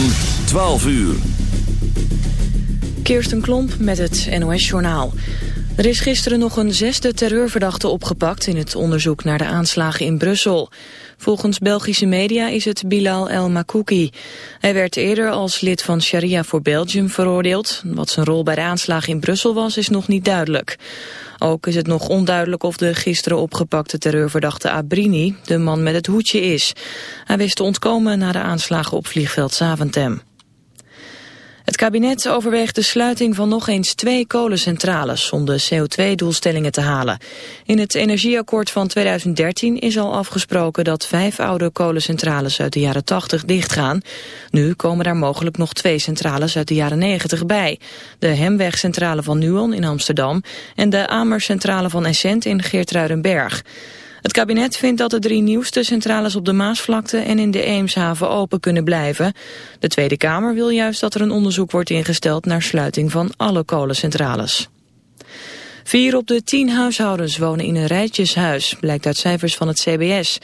12 uur. Kirsten Klomp met het NOS-journaal. Er is gisteren nog een zesde terreurverdachte opgepakt... in het onderzoek naar de aanslagen in Brussel. Volgens Belgische media is het Bilal El Makouki. Hij werd eerder als lid van Sharia voor Belgium veroordeeld. Wat zijn rol bij de aanslagen in Brussel was, is nog niet duidelijk. Ook is het nog onduidelijk of de gisteren opgepakte terreurverdachte Abrini... de man met het hoedje is. Hij wist te ontkomen na de aanslagen op vliegveld Zaventem. Het kabinet overweegt de sluiting van nog eens twee kolencentrales om de CO2-doelstellingen te halen. In het energieakkoord van 2013 is al afgesproken dat vijf oude kolencentrales uit de jaren 80 dichtgaan. Nu komen daar mogelijk nog twee centrales uit de jaren 90 bij. De Hemwegcentrale van Nuon in Amsterdam en de Amercentrale van Essent in Geertruidenberg. Het kabinet vindt dat de drie nieuwste centrales op de Maasvlakte en in de Eemshaven open kunnen blijven. De Tweede Kamer wil juist dat er een onderzoek wordt ingesteld naar sluiting van alle kolencentrales. Vier op de tien huishoudens wonen in een rijtjeshuis, blijkt uit cijfers van het CBS.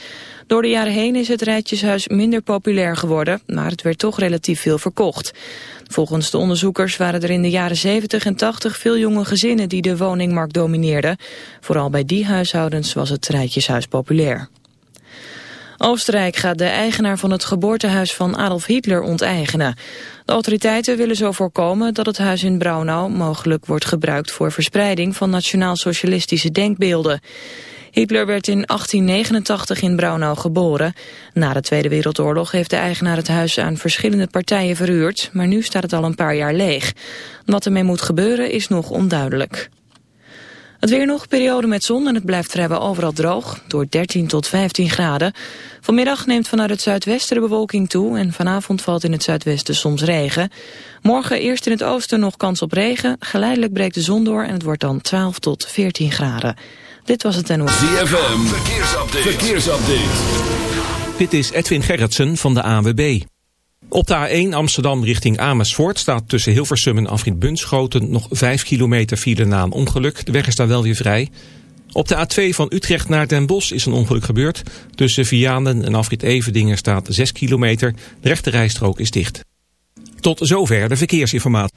Door de jaren heen is het rijtjeshuis minder populair geworden, maar het werd toch relatief veel verkocht. Volgens de onderzoekers waren er in de jaren 70 en 80 veel jonge gezinnen die de woningmarkt domineerden. Vooral bij die huishoudens was het rijtjeshuis populair. Oostenrijk gaat de eigenaar van het geboortehuis van Adolf Hitler onteigenen. De autoriteiten willen zo voorkomen dat het huis in Braunau mogelijk wordt gebruikt voor verspreiding van nationaal-socialistische denkbeelden. Hitler werd in 1889 in Braunau geboren. Na de Tweede Wereldoorlog heeft de eigenaar het huis aan verschillende partijen verhuurd, maar nu staat het al een paar jaar leeg. Wat ermee moet gebeuren is nog onduidelijk. Het weer nog, periode met zon en het blijft vrijwel overal droog, door 13 tot 15 graden. Vanmiddag neemt vanuit het zuidwesten de bewolking toe en vanavond valt in het zuidwesten soms regen. Morgen eerst in het oosten nog kans op regen, geleidelijk breekt de zon door en het wordt dan 12 tot 14 graden. Dit was het NOS. ZFM, verkeersupdate. verkeersupdate. Dit is Edwin Gerritsen van de AWB. Op de A1 Amsterdam richting Amersfoort staat tussen Hilversum en Afrit Bunschoten nog 5 kilometer file na een ongeluk. De weg is daar wel weer vrij. Op de A2 van Utrecht naar Den Bosch is een ongeluk gebeurd. Tussen Vianen en Afrit Everdingen staat 6 kilometer. De rechte rijstrook is dicht. Tot zover de verkeersinformatie.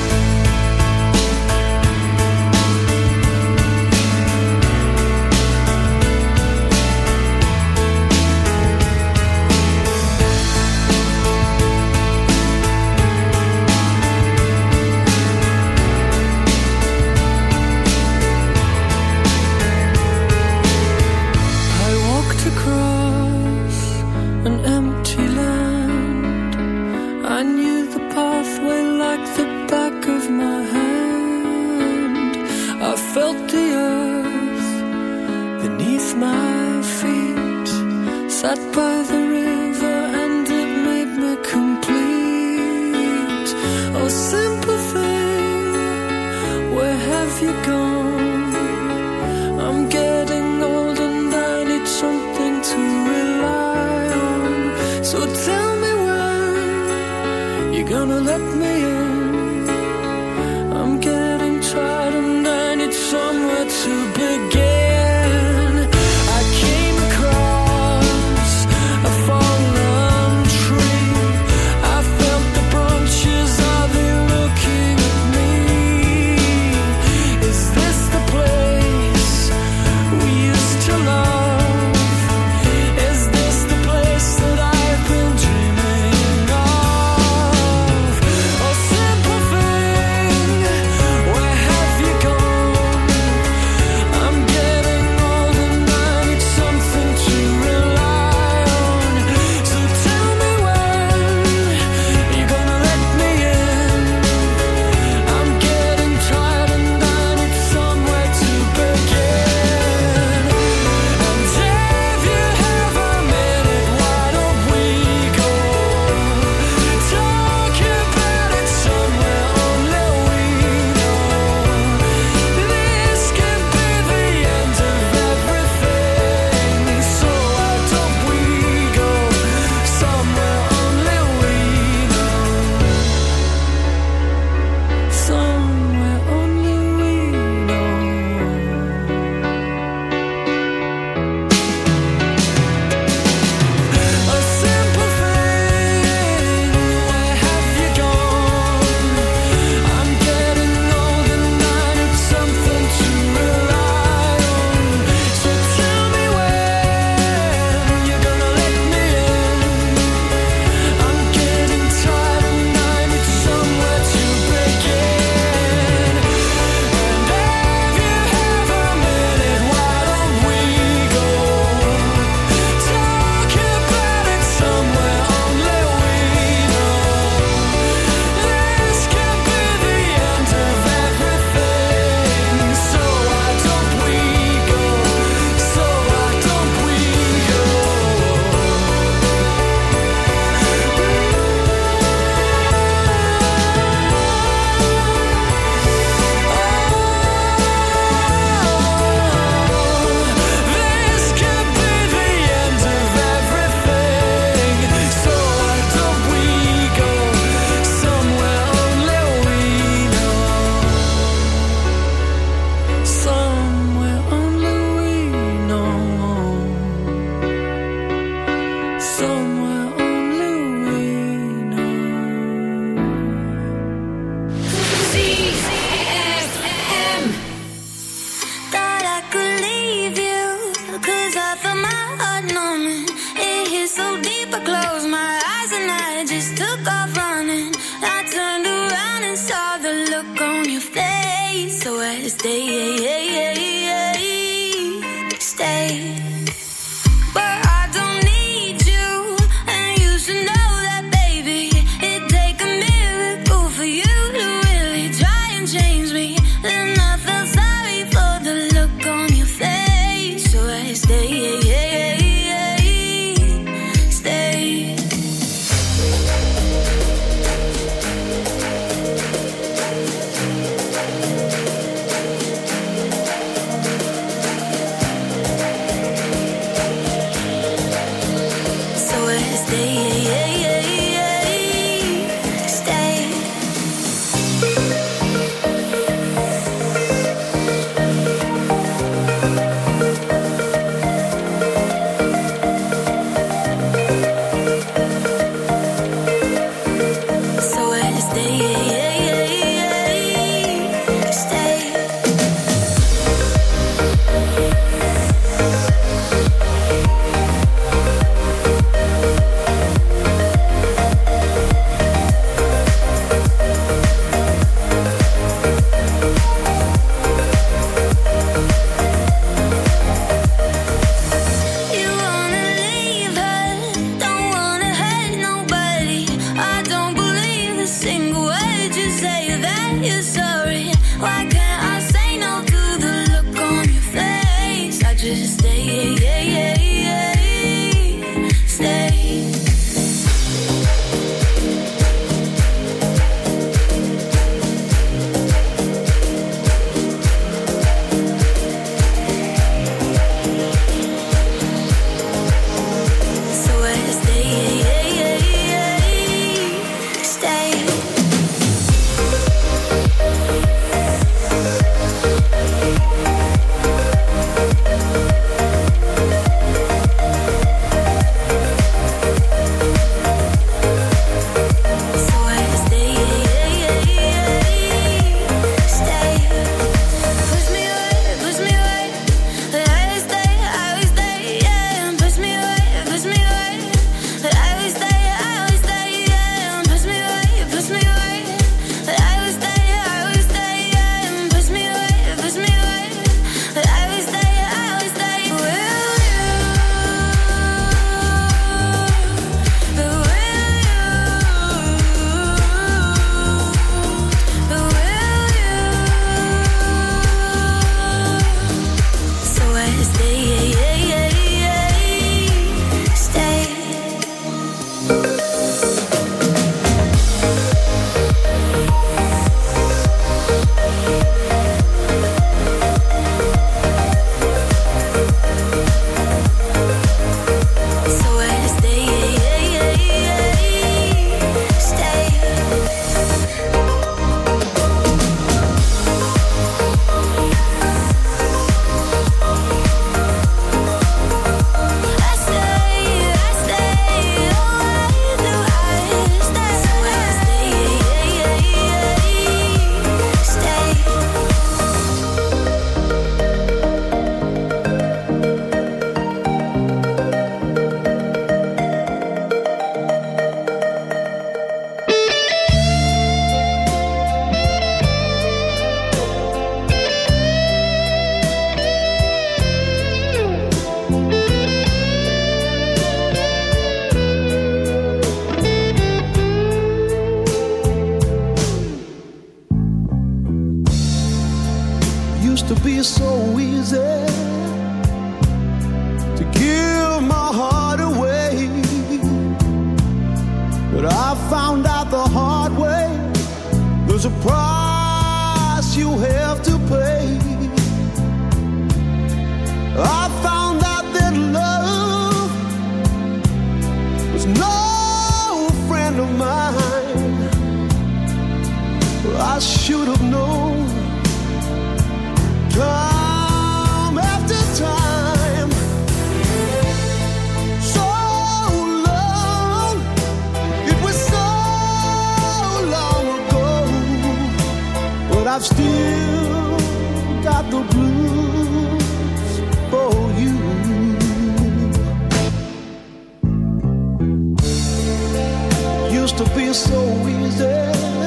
to be so easy.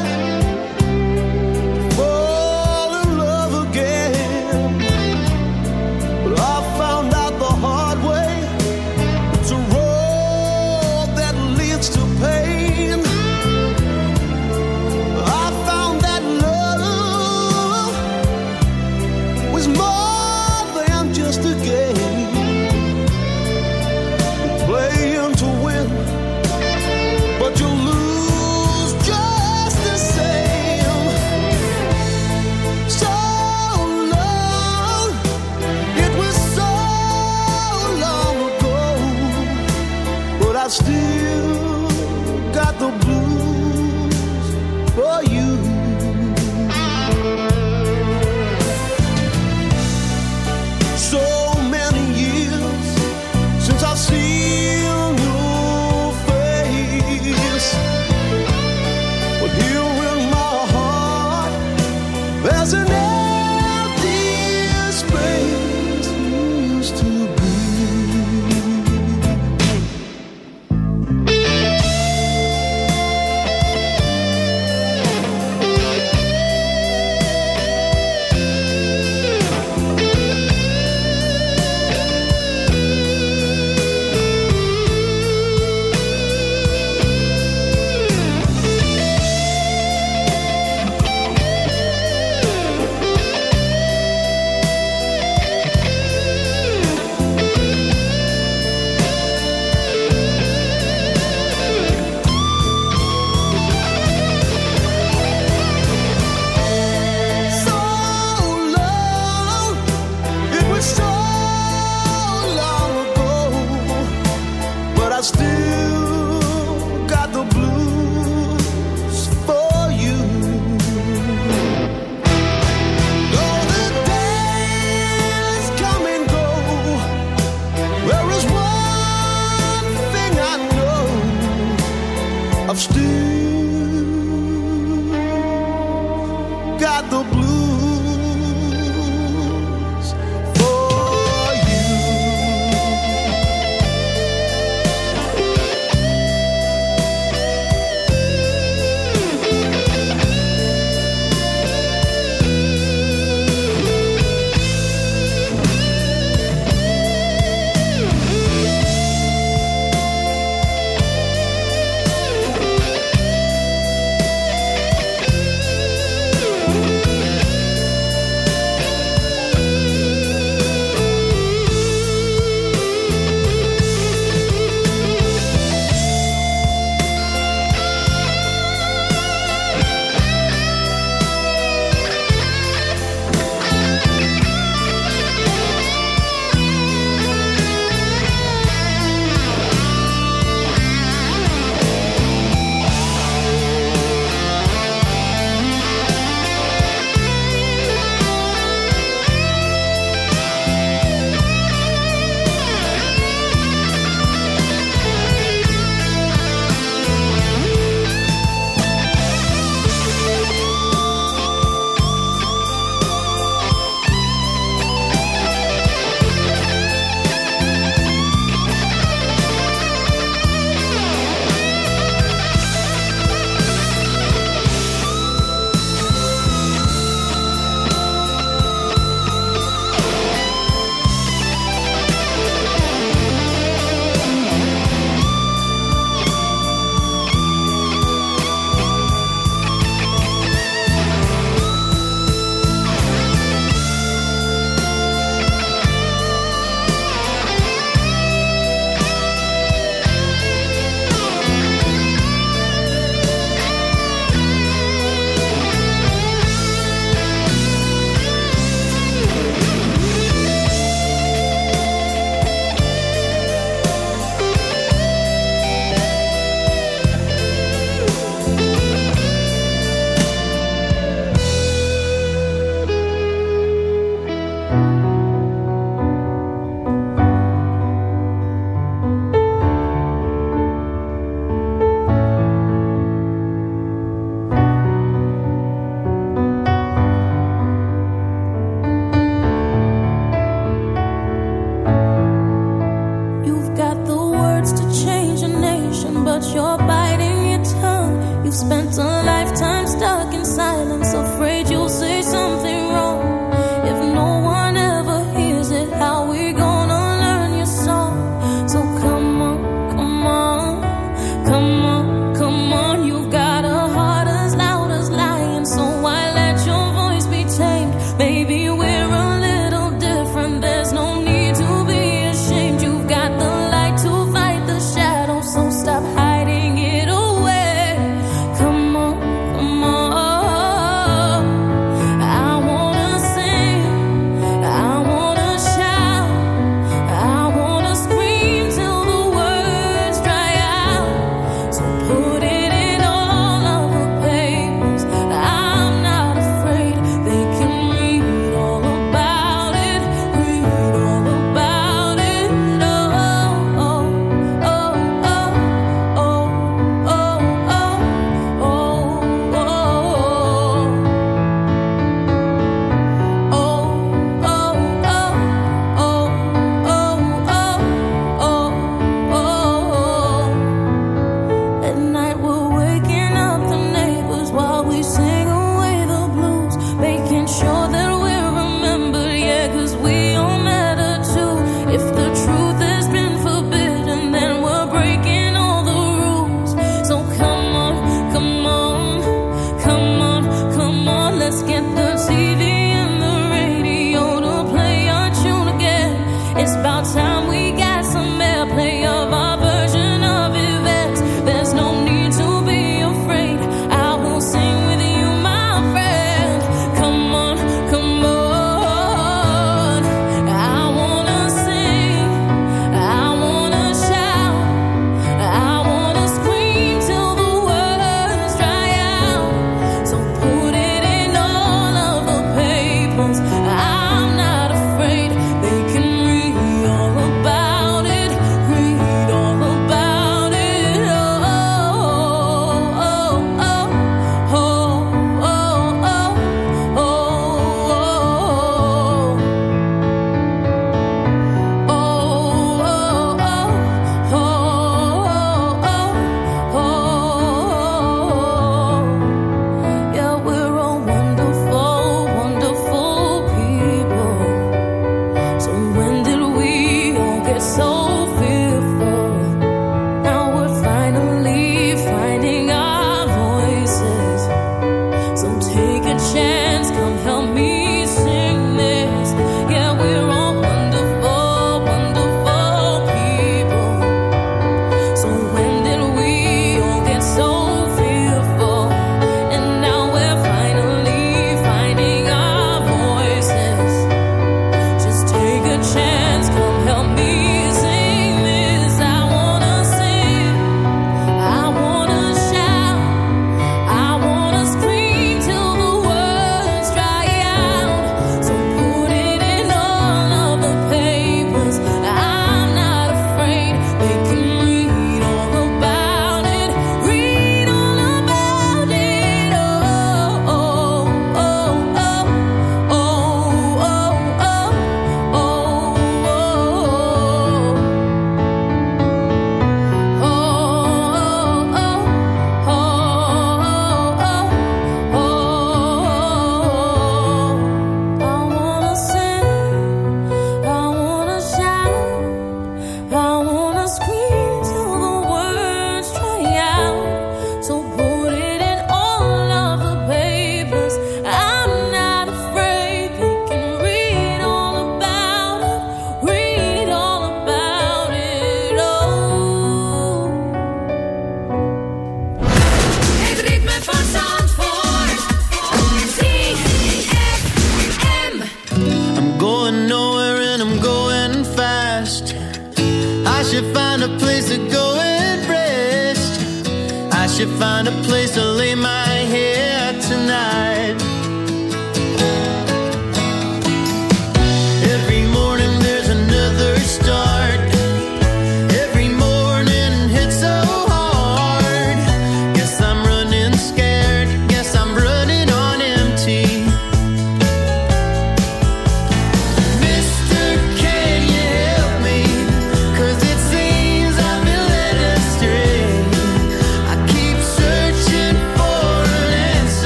find a place to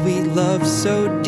We love so dear.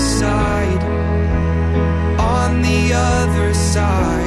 side, on the other side.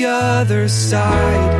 the other side.